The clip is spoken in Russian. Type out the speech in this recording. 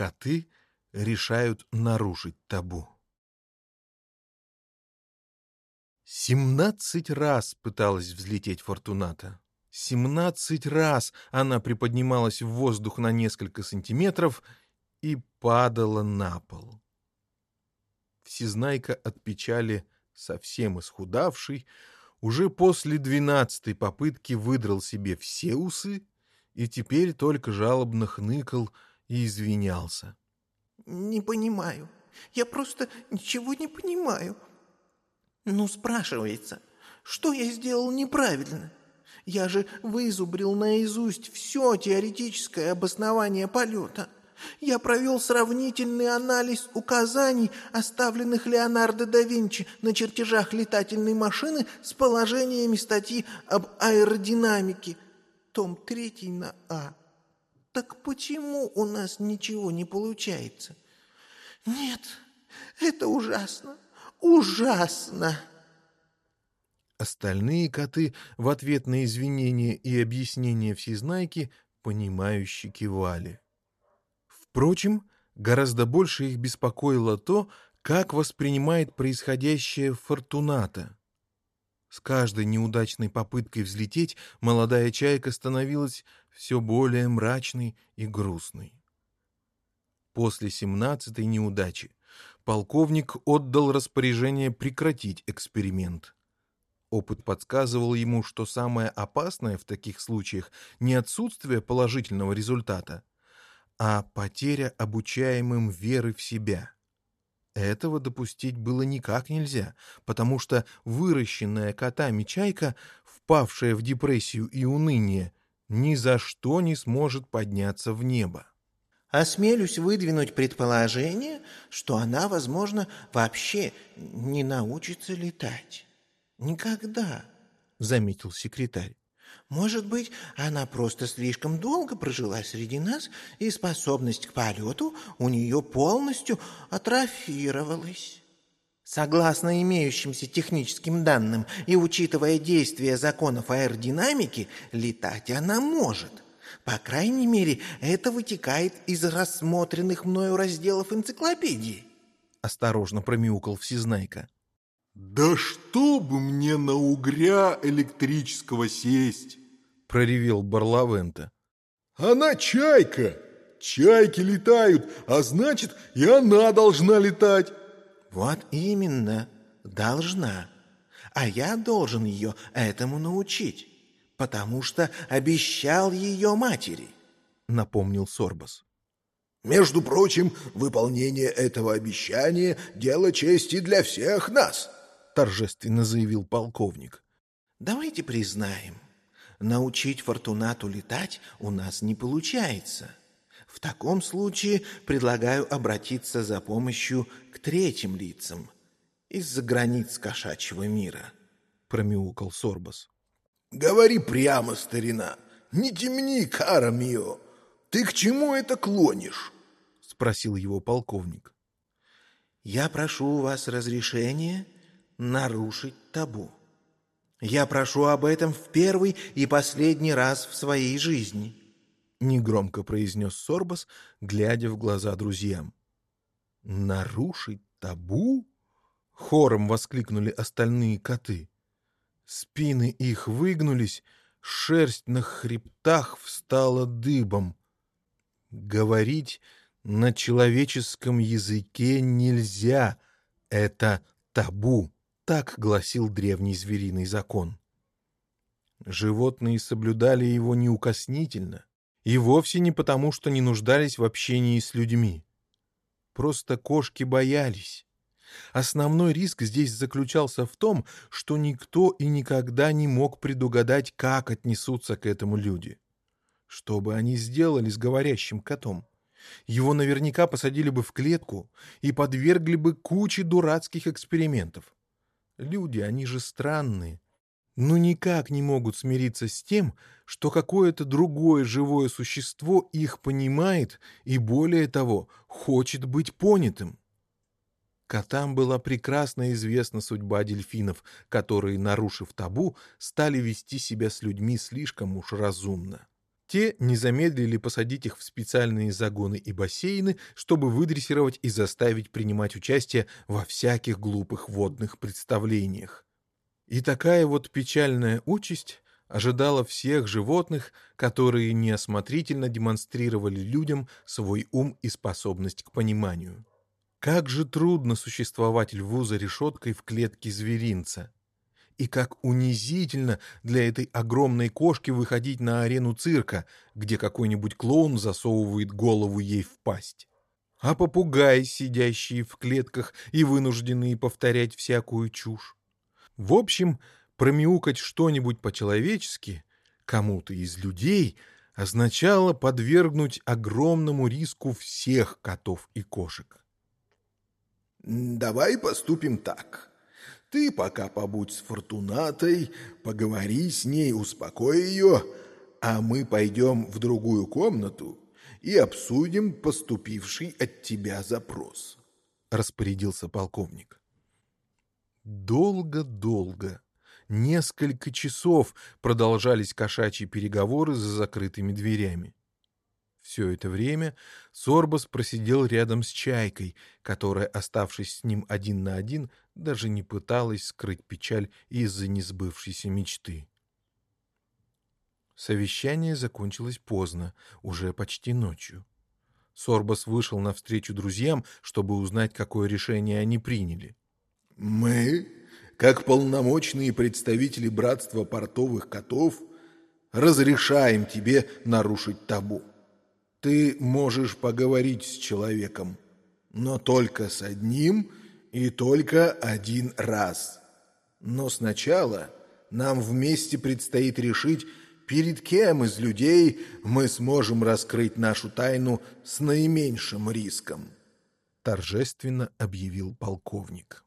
коты решают нарушить табу. Семнадцать раз пыталась взлететь Фортуната. Семнадцать раз она приподнималась в воздух на несколько сантиметров и падала на пол. Всезнайка от печали, совсем исхудавший, уже после двенадцатой попытки выдрал себе все усы и теперь только жалобно хныкал и извинялся. «Не понимаю. Я просто ничего не понимаю. Ну, спрашивается, что я сделал неправильно? Я же вызубрил наизусть все теоретическое обоснование полета. Я провел сравнительный анализ указаний, оставленных Леонардо да Винчи на чертежах летательной машины с положениями статьи об аэродинамике. Том 3 на А. Так почему у нас ничего не получается? Нет, это ужасно, ужасно. Остальные коты в ответ на извинения и объяснения всезнайки понимающе кивали. Впрочем, гораздо больше их беспокоило то, как воспринимает происходящее Фортуната. С каждой неудачной попыткой взлететь молодая чайка становилась все более мрачной и грустной. После семнадцатой неудачи полковник отдал распоряжение прекратить эксперимент. Опыт подсказывал ему, что самое опасное в таких случаях не отсутствие положительного результата, а потеря обучаемым веры в себя. Этого допустить было никак нельзя, потому что выращенная котами чайка, впавшая в депрессию и уныние, ни за что не сможет подняться в небо. Осмелюсь выдвинуть предположение, что она, возможно, вообще не научится летать. Никогда, — заметил секретарь. Может быть, она просто слишком долго прожила среди нас, и способность к полету у нее полностью атрофировалась. Согласно имеющимся техническим данным и учитывая действия законов аэродинамики, летать она может. По крайней мере, это вытекает из рассмотренных мною разделов энциклопедии. Осторожно промяукал Всезнайка. «Да чтобы мне на угря электрического сесть!» — проревел Барлавента. «Она чайка! Чайки летают, а значит, и она должна летать!» «Вот именно, должна. А я должен ее этому научить, потому что обещал ее матери», — напомнил Сорбас. «Между прочим, выполнение этого обещания — дело чести для всех нас», — торжественно заявил полковник. «Давайте признаем, научить Фортунату летать у нас не получается. В таком случае предлагаю обратиться за помощью к третьим лицам из-за границ кошачьего мира», — промяукал Сорбас. «Говори прямо, старина, не темни, кара мио. Ты к чему это клонишь?» — спросил его полковник. «Я прошу у вас разрешения нарушить табу. Я прошу об этом в первый и последний раз в своей жизни», — негромко произнес Сорбас, глядя в глаза друзьям. «Нарушить табу?» — хором воскликнули остальные коты. Спины их выгнулись, шерсть на хребтах встала дыбом. Говорить на человеческом языке нельзя, это табу. Так гласил древний звериный закон. Животные соблюдали его неукоснительно, и вовсе не потому, что не нуждались в общении с людьми. Просто кошки боялись. Основной риск здесь заключался в том, что никто и никогда не мог предугадать, как отнесутся к этому люди. Что бы они сделали с говорящим котом? Его наверняка посадили бы в клетку и подвергли бы куче дурацких экспериментов. Люди, они же странные. Но никак не могут смириться с тем, что какое-то другое живое существо их понимает и, более того, хочет быть понятым. Котам была прекрасно известна судьба дельфинов, которые, нарушив табу, стали вести себя с людьми слишком уж разумно. Те не замедлили посадить их в специальные загоны и бассейны, чтобы выдрессировать и заставить принимать участие во всяких глупых водных представлениях. И такая вот печальная участь ожидала всех животных, которые неосмотрительно демонстрировали людям свой ум и способность к пониманию. Как же трудно существовать льву за решеткой в клетке зверинца. И как унизительно для этой огромной кошки выходить на арену цирка, где какой-нибудь клоун засовывает голову ей в пасть. А попугаи, сидящие в клетках и вынужденные повторять всякую чушь. В общем, промяукать что-нибудь по-человечески кому-то из людей означало подвергнуть огромному риску всех котов и кошек. «Давай поступим так», ты пока побудь с Фортунатой, поговори с ней, успокой ее, а мы пойдем в другую комнату и обсудим поступивший от тебя запрос», — распорядился полковник. Долго-долго, несколько часов продолжались кошачьи переговоры за закрытыми дверями. Все это время Сорбас просидел рядом с Чайкой, которая, оставшись с ним один на один, даже не пыталась скрыть печаль из-за несбывшейся мечты. Совещание закончилось поздно, уже почти ночью. Сорбас вышел навстречу друзьям, чтобы узнать, какое решение они приняли. «Мы, как полномочные представители Братства портовых котов, разрешаем тебе нарушить табу. Ты можешь поговорить с человеком, но только с одним и только один раз. Но сначала нам вместе предстоит решить, перед кем из людей мы сможем раскрыть нашу тайну с наименьшим риском», торжественно объявил полковник.